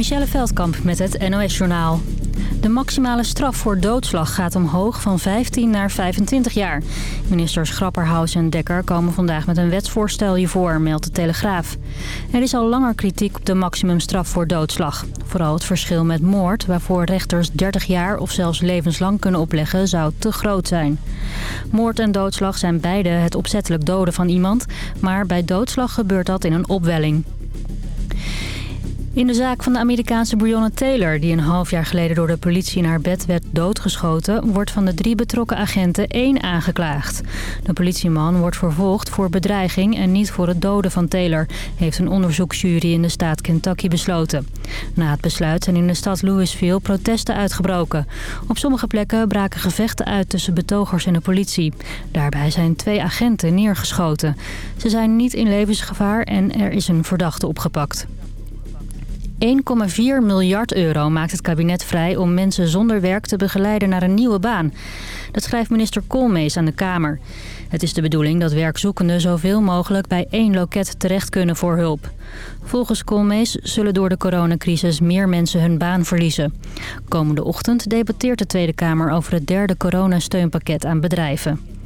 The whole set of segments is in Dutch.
Michelle Veldkamp met het NOS-journaal. De maximale straf voor doodslag gaat omhoog van 15 naar 25 jaar. Ministers Grapperhaus en Dekker komen vandaag met een wetsvoorstel hiervoor, meldt de Telegraaf. Er is al langer kritiek op de maximumstraf voor doodslag. Vooral het verschil met moord, waarvoor rechters 30 jaar of zelfs levenslang kunnen opleggen, zou te groot zijn. Moord en doodslag zijn beide het opzettelijk doden van iemand, maar bij doodslag gebeurt dat in een opwelling. In de zaak van de Amerikaanse Breonna Taylor... die een half jaar geleden door de politie in haar bed werd doodgeschoten... wordt van de drie betrokken agenten één aangeklaagd. De politieman wordt vervolgd voor bedreiging en niet voor het doden van Taylor... heeft een onderzoeksjury in de staat Kentucky besloten. Na het besluit zijn in de stad Louisville protesten uitgebroken. Op sommige plekken braken gevechten uit tussen betogers en de politie. Daarbij zijn twee agenten neergeschoten. Ze zijn niet in levensgevaar en er is een verdachte opgepakt. 1,4 miljard euro maakt het kabinet vrij om mensen zonder werk te begeleiden naar een nieuwe baan. Dat schrijft minister Koolmees aan de Kamer. Het is de bedoeling dat werkzoekenden zoveel mogelijk bij één loket terecht kunnen voor hulp. Volgens Koolmees zullen door de coronacrisis meer mensen hun baan verliezen. Komende ochtend debatteert de Tweede Kamer over het derde coronasteunpakket aan bedrijven.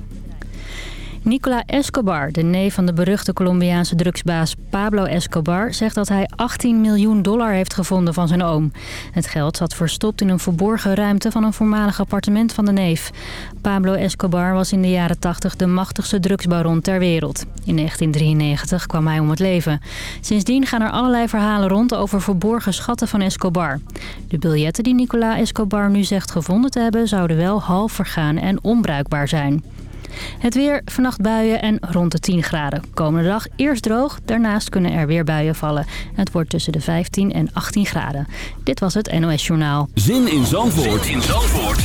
Nicola Escobar, de neef van de beruchte Colombiaanse drugsbaas Pablo Escobar... zegt dat hij 18 miljoen dollar heeft gevonden van zijn oom. Het geld zat verstopt in een verborgen ruimte van een voormalig appartement van de neef. Pablo Escobar was in de jaren 80 de machtigste drugsbaron ter wereld. In 1993 kwam hij om het leven. Sindsdien gaan er allerlei verhalen rond over verborgen schatten van Escobar. De biljetten die Nicola Escobar nu zegt gevonden te hebben... zouden wel half vergaan en onbruikbaar zijn. Het weer, vannacht buien en rond de 10 graden. Komende dag eerst droog, daarnaast kunnen er weer buien vallen. Het wordt tussen de 15 en 18 graden. Dit was het NOS Journaal. Zin in Zandvoort, zin in Zandvoort.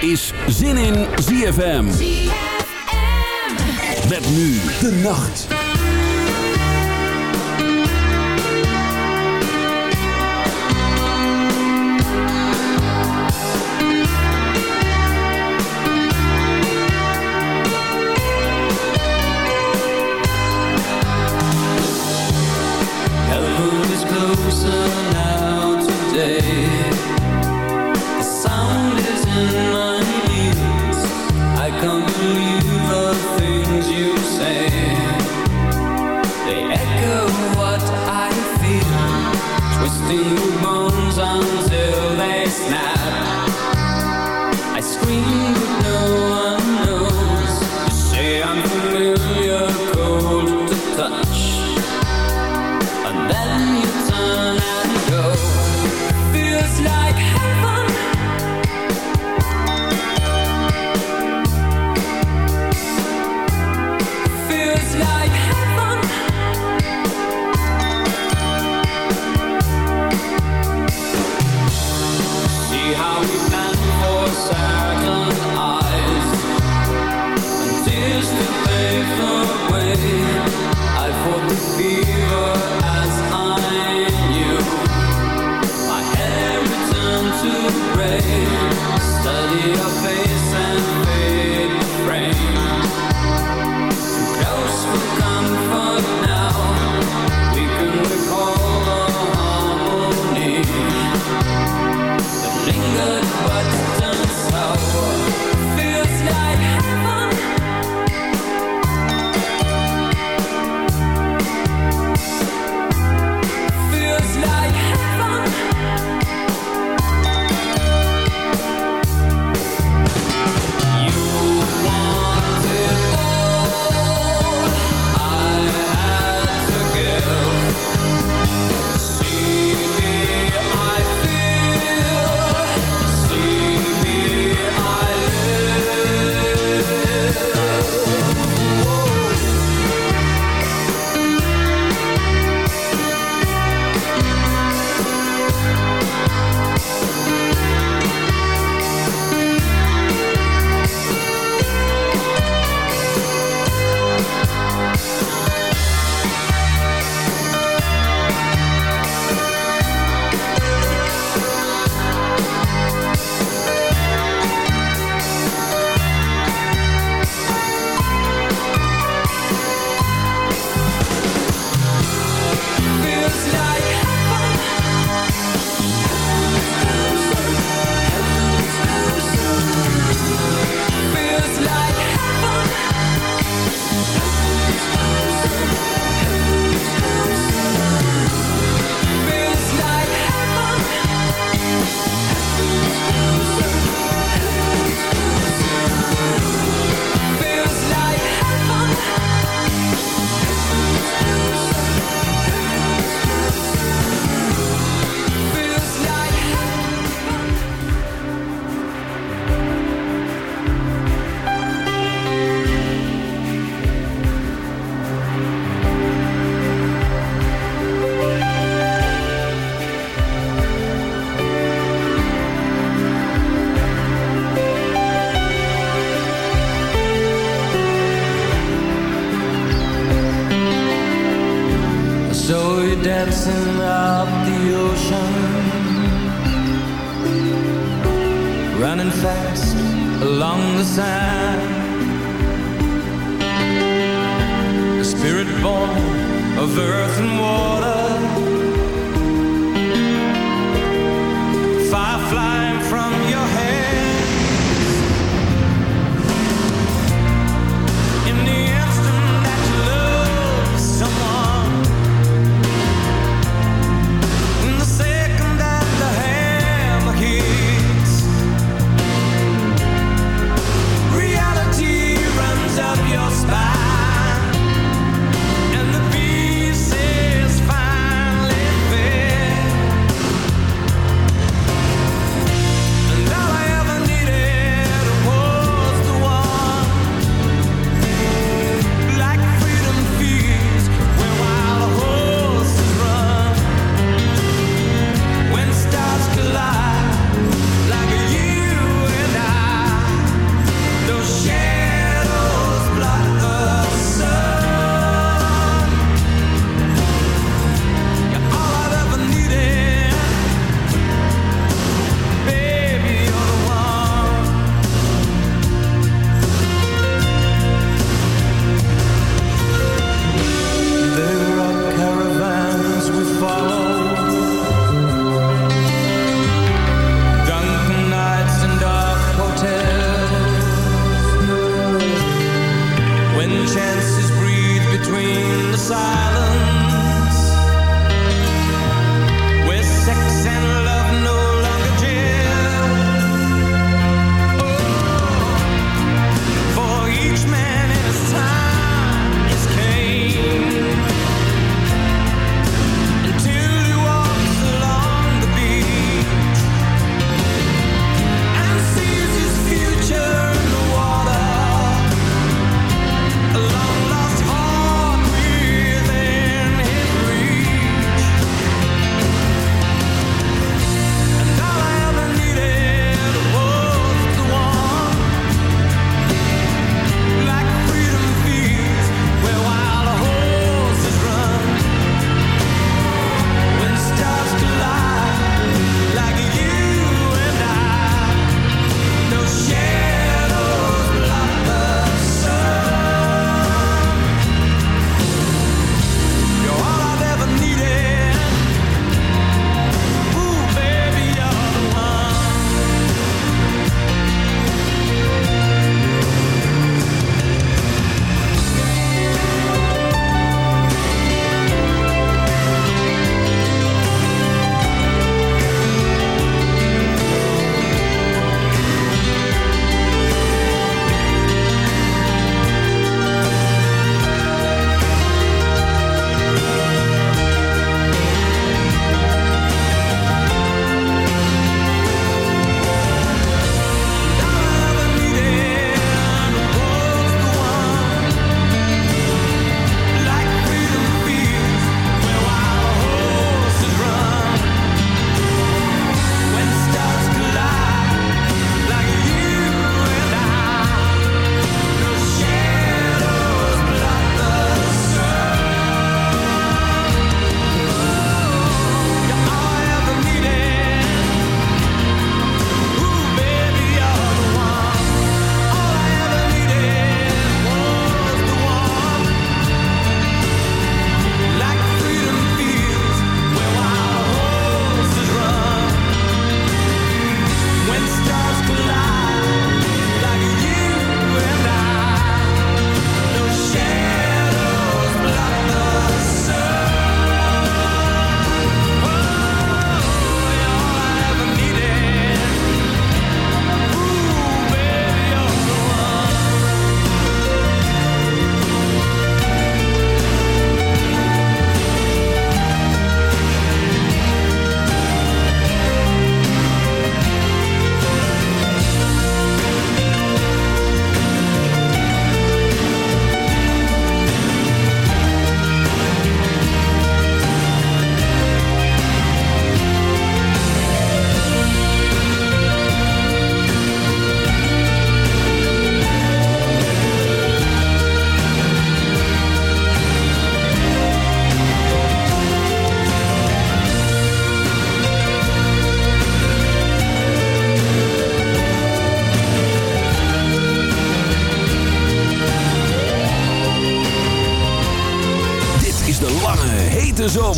is Zin in ZFM. ZFM. Met nu de nacht. person.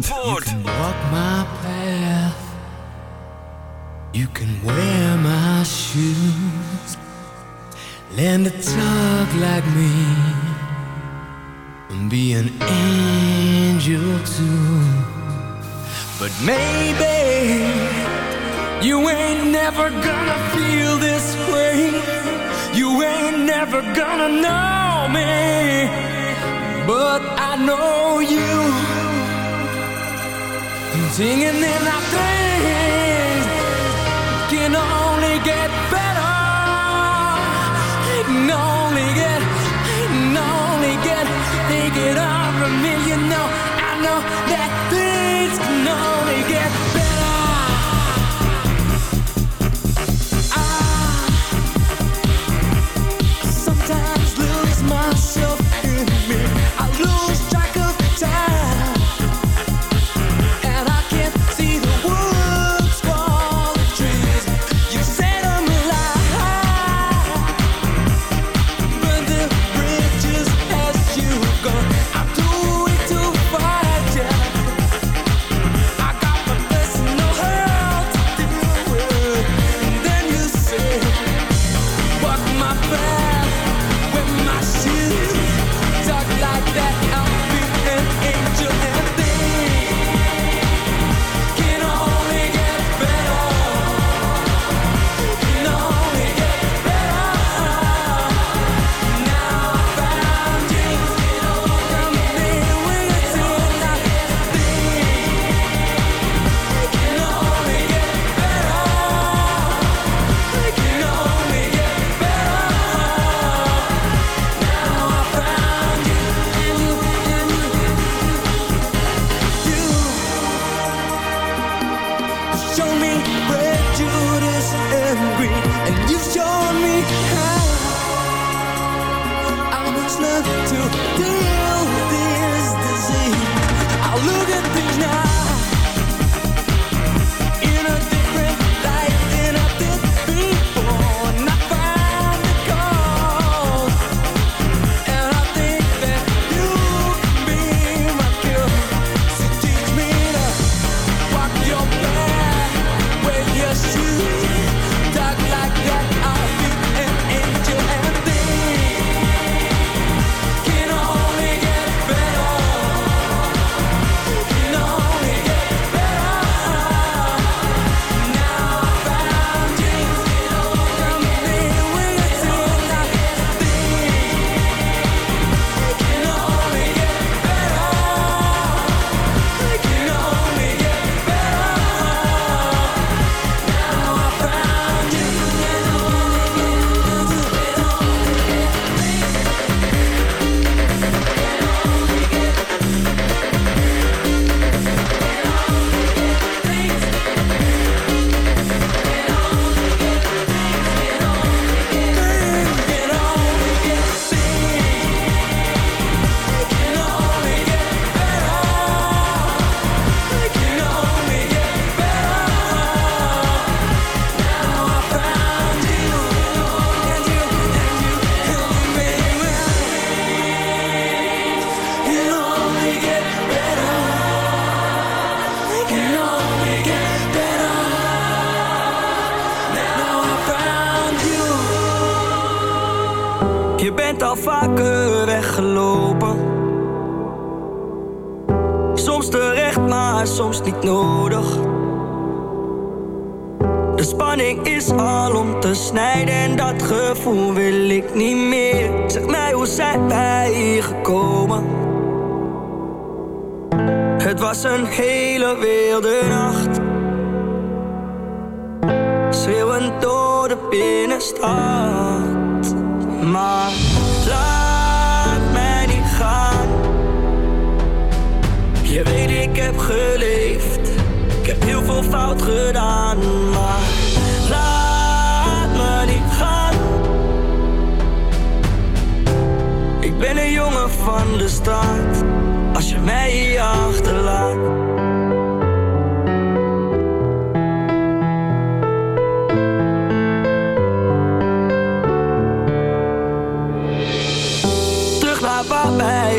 Zandvoort. get on from me, you know, I know that things can only get better. heb geleefd. Ik heb heel veel fout gedaan, maar laat me niet gaan. Ik ben een jongen van de stad, als je mij hier achterlaat.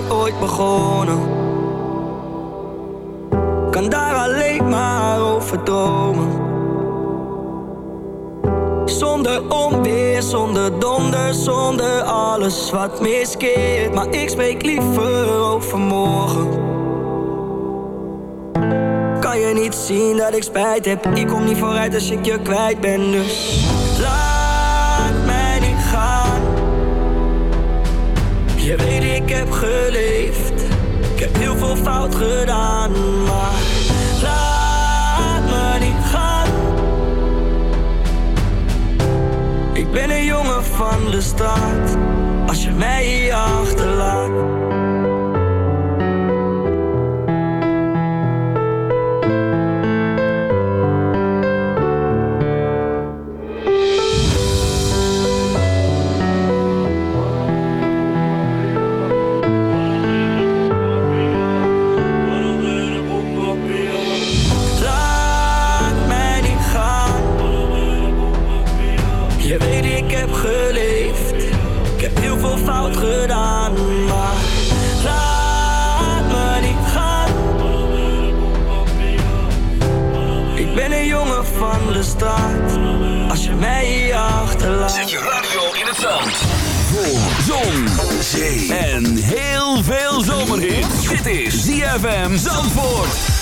ooit begonnen Zonder onweer, zonder donder, zonder alles wat miskeert. Maar ik spreek liever over morgen. Kan je niet zien dat ik spijt heb? Ik kom niet vooruit als ik je kwijt ben, dus laat mij niet gaan. Je weet, ik heb geleefd. Ik heb heel veel fout gedaan, maar van de straat. Als je mij hier achterlaat. Je mij hier achterlaat. Zet je radio in het zand. Voor zon, zee en heel veel zomerhit. Dit is ZFM Zandvoort.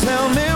Tell me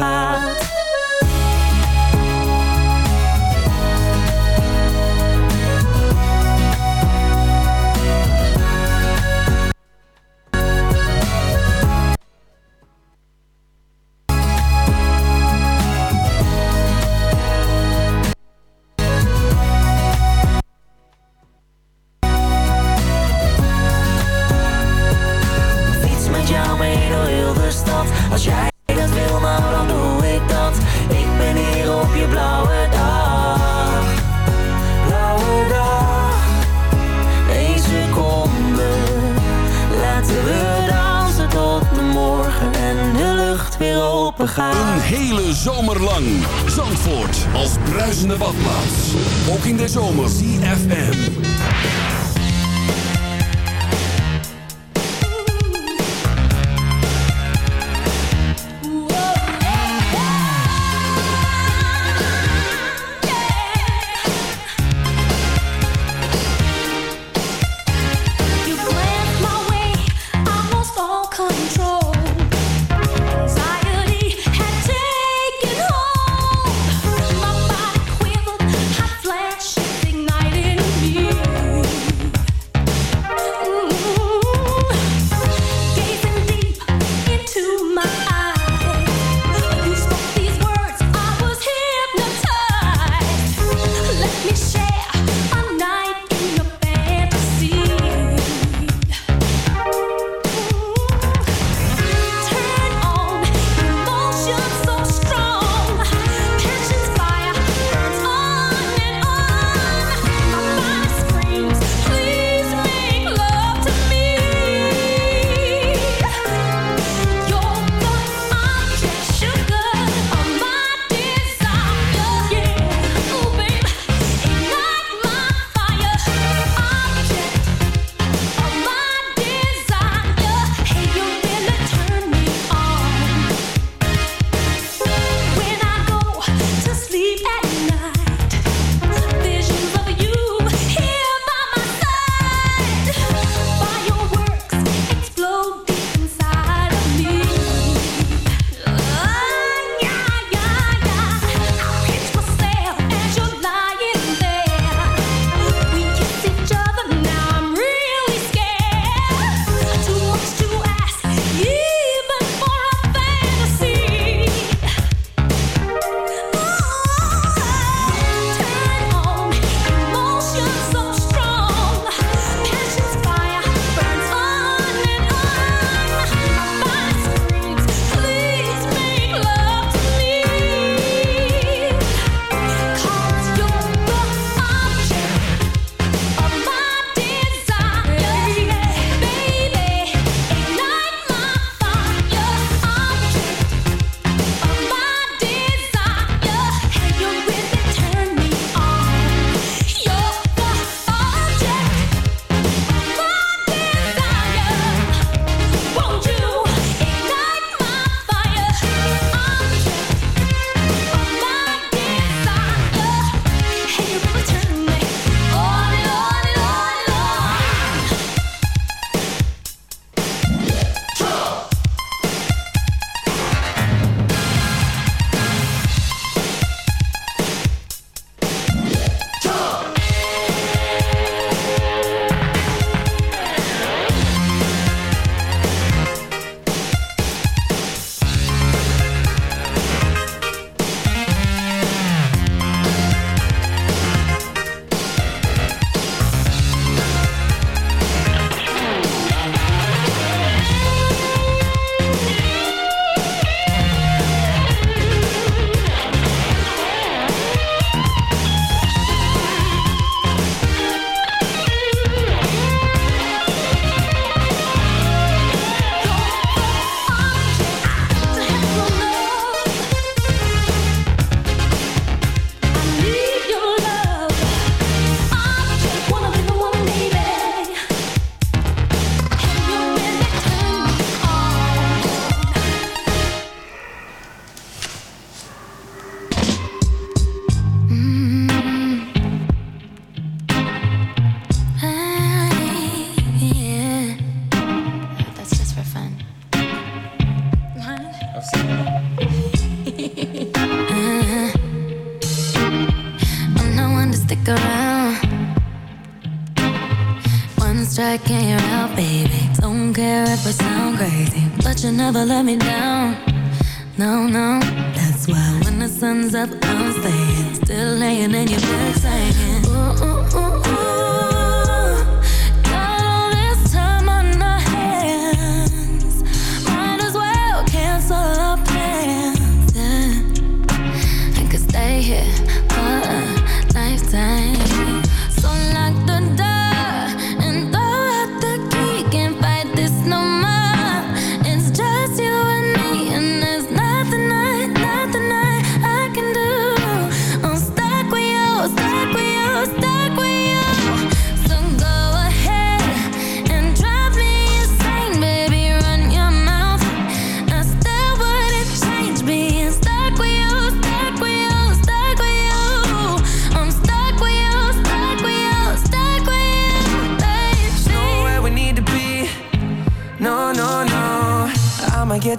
Gaat.